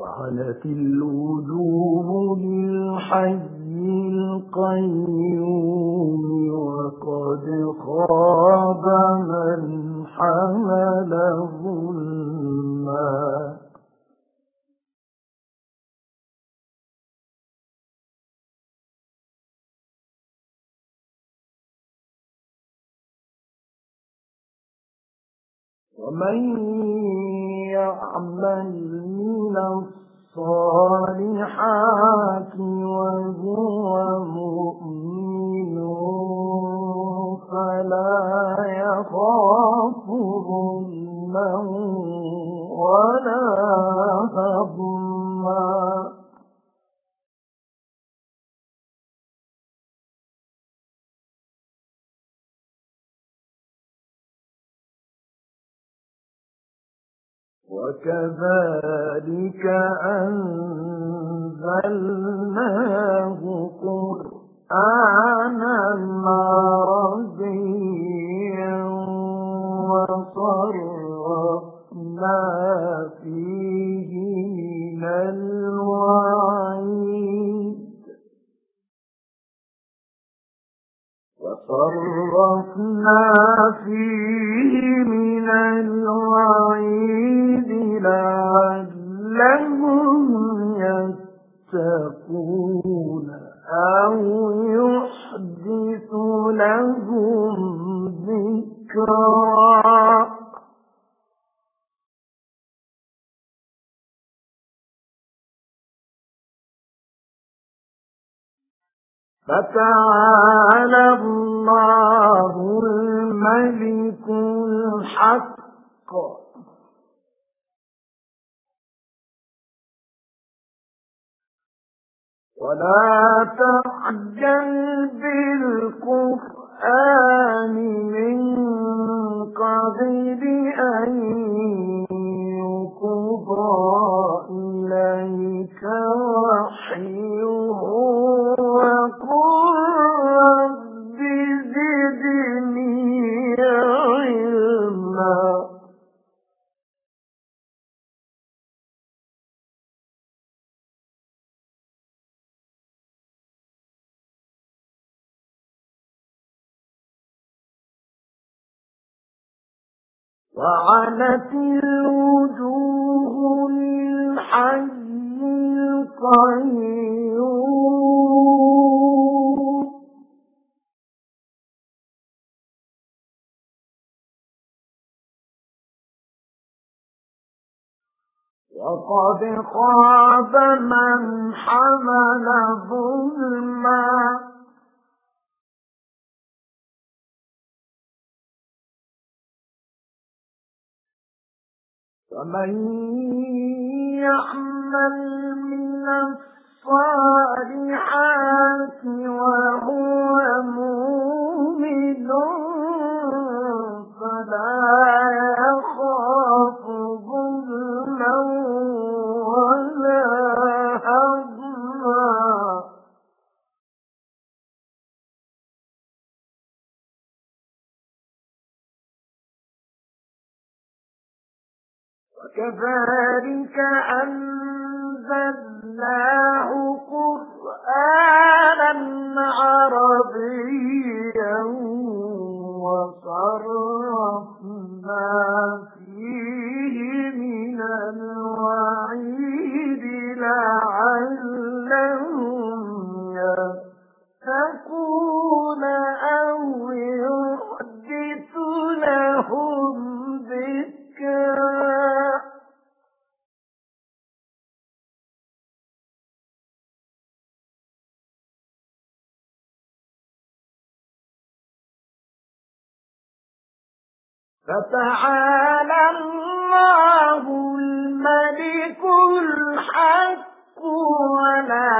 وعنت الوجوه للحي القيوم وقد خاب من حمل ظلما. ومن يعمل من الصالحات وهو مؤمن فلا يخاف ظلما ولا وكذلك أنزلناه قرآنا عربيا وصرفنا فيه من الوعيد. وصرفنا فيه أو يحدث لهم ذكرا. فتعالى الله الملك الحق. ولا تعجل بالقرآن من قبل أن وعنت الوجوه للحي القيوم. وقد خاب من حمل ظلما فمن يعمل من الصالحات وهو مؤمن فلا وكذلك أنزلناه قرآنا عربيا وصرفنا فيه من الوعيد لعلهم فتعالى الله الملك الحق ولا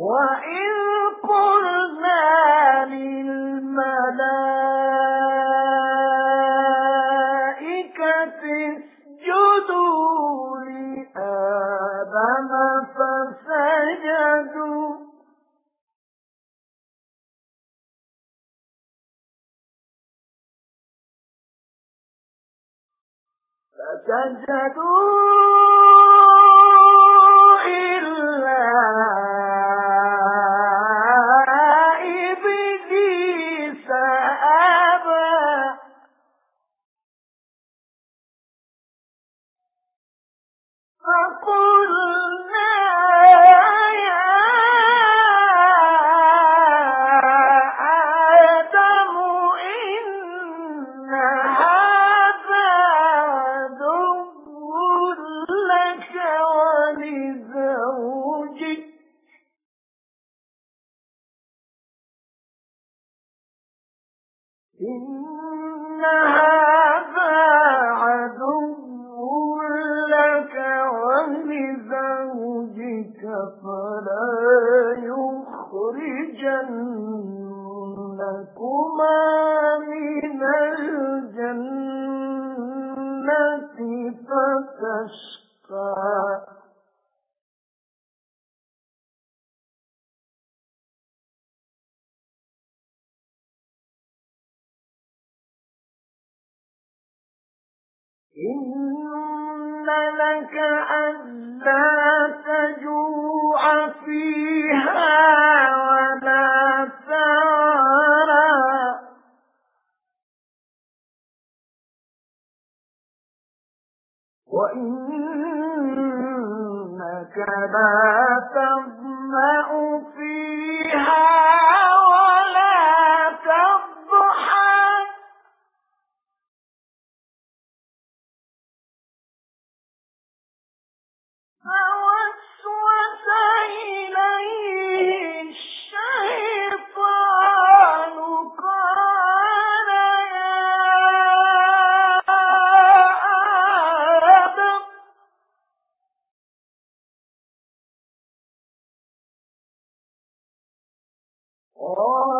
وَإِذْ قُلْنَا لِلْمَلَائِكَةِ اسْجُدُوا لِآدَمَ فَسَجَدُوا فَسَجَدُوا إن لك ألا تجوع فيها ولا تعرى وإنك لا تضع قال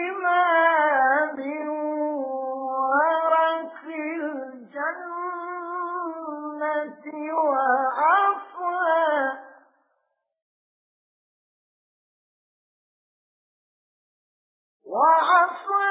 وعفوا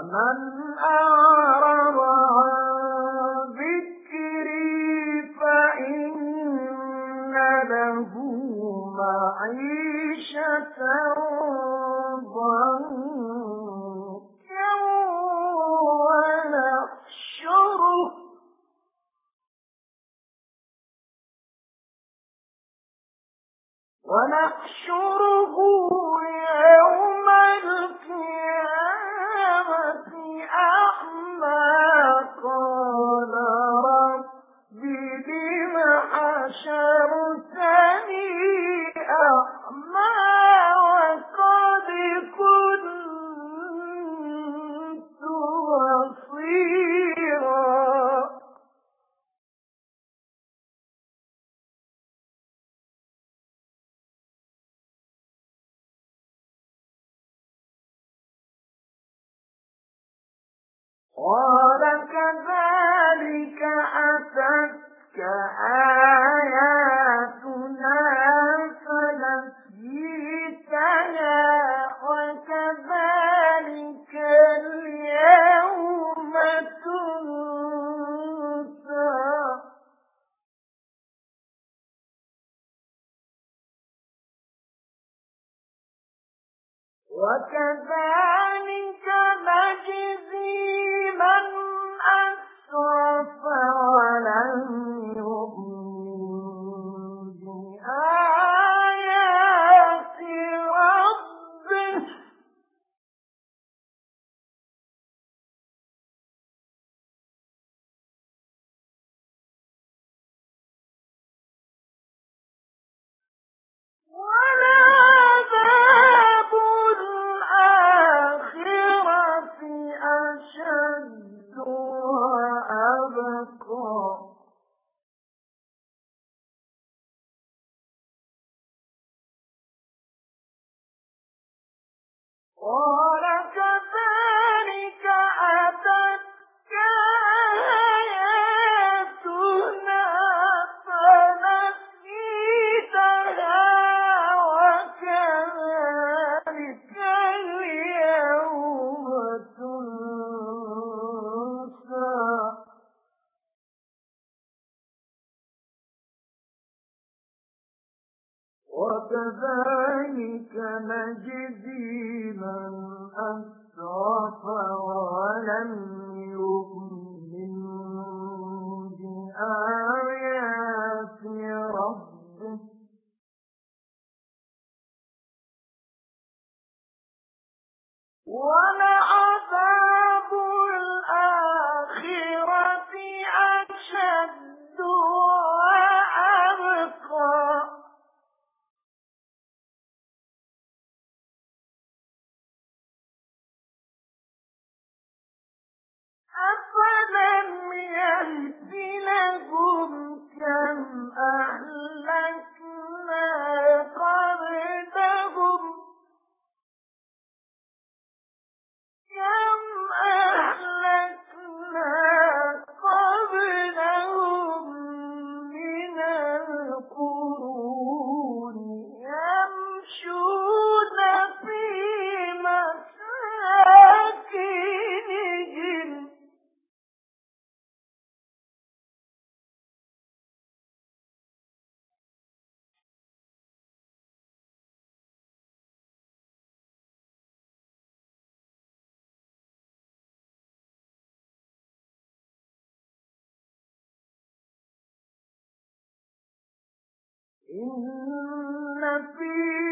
ومن أعرض عن ذكري فإن له معيشة ضنكا ونحشره. ونحشره يوم قال وكذلك نجزي أسرف ولم وكذلك إن في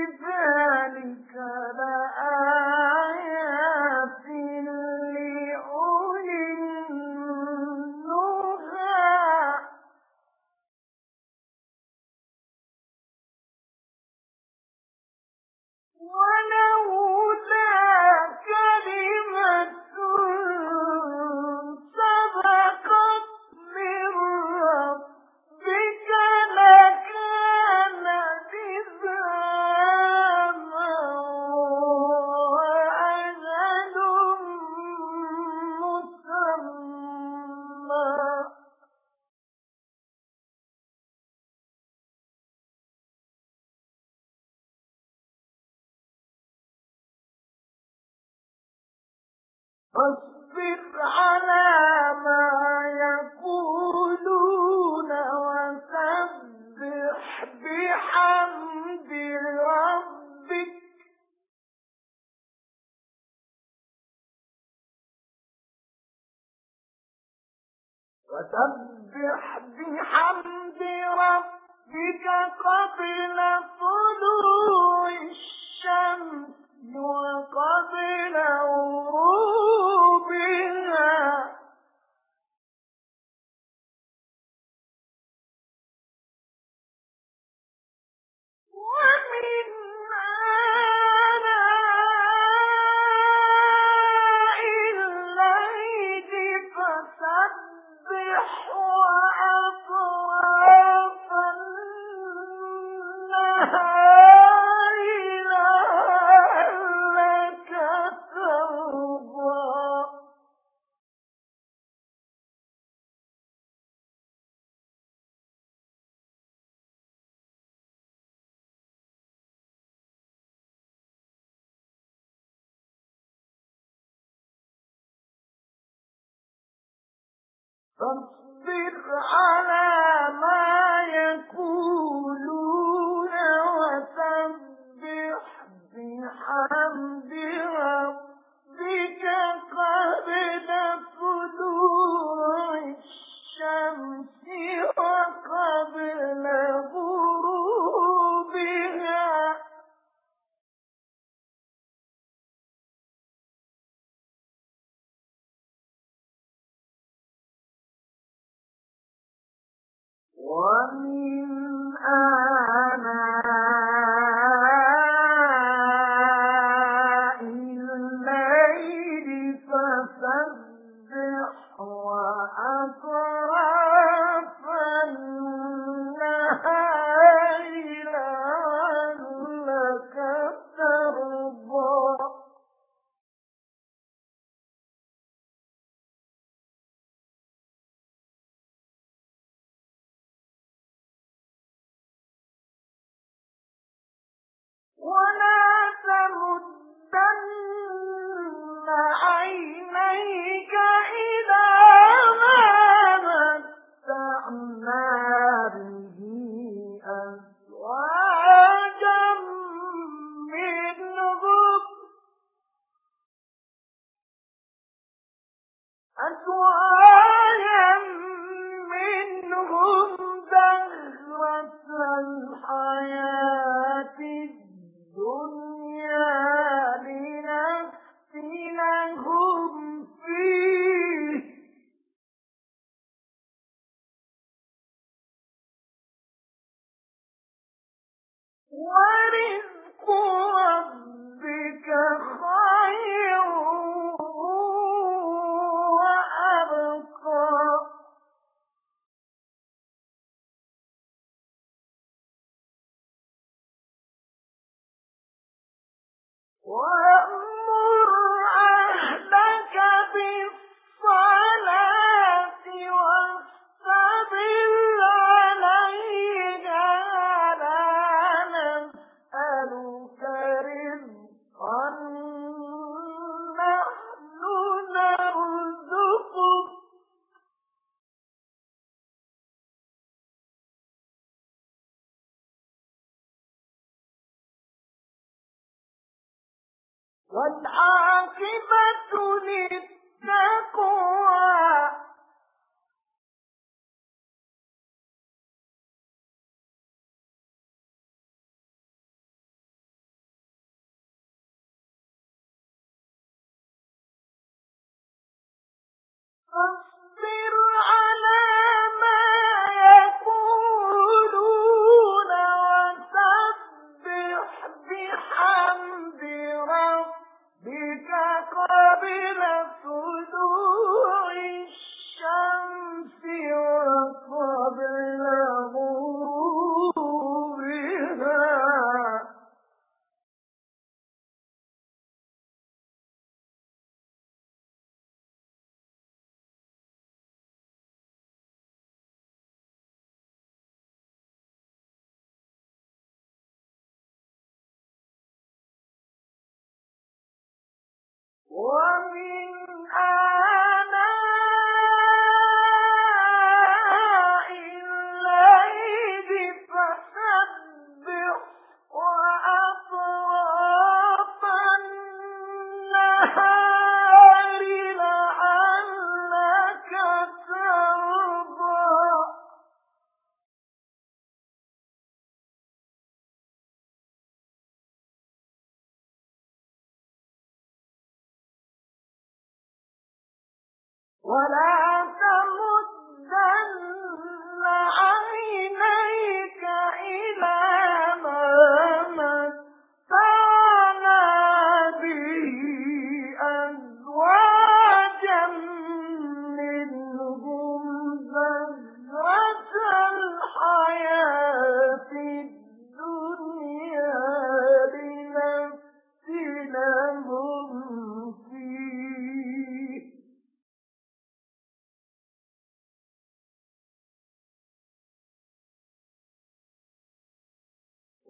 فاصبر على ما يقولون وسبح بحمد ربك. وسبح بحمد ربك قبل طلوع الشمس وقبل غروبها وَمِنْ وأولئك فاصبر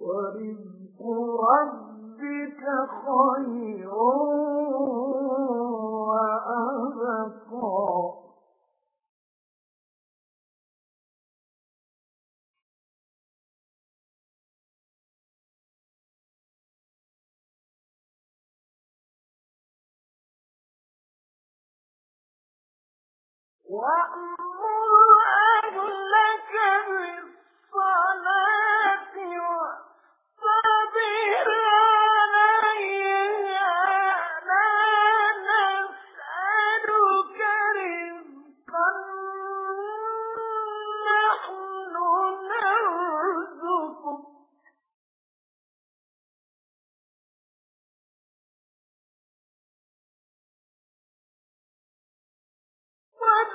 ورزق ربك خير وأبقى. وأمر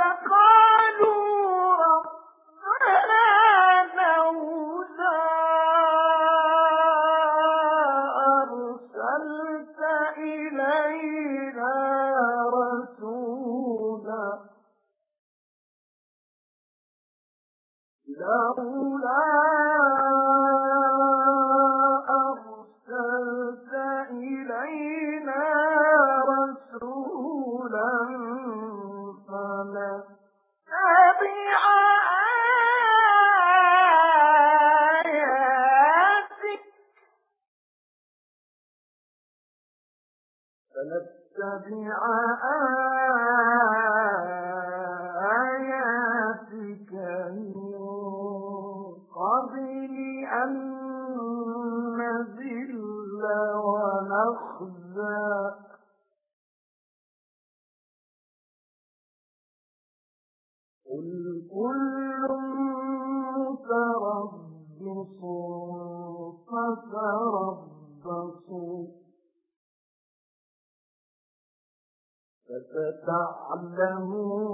the blood فستعلمون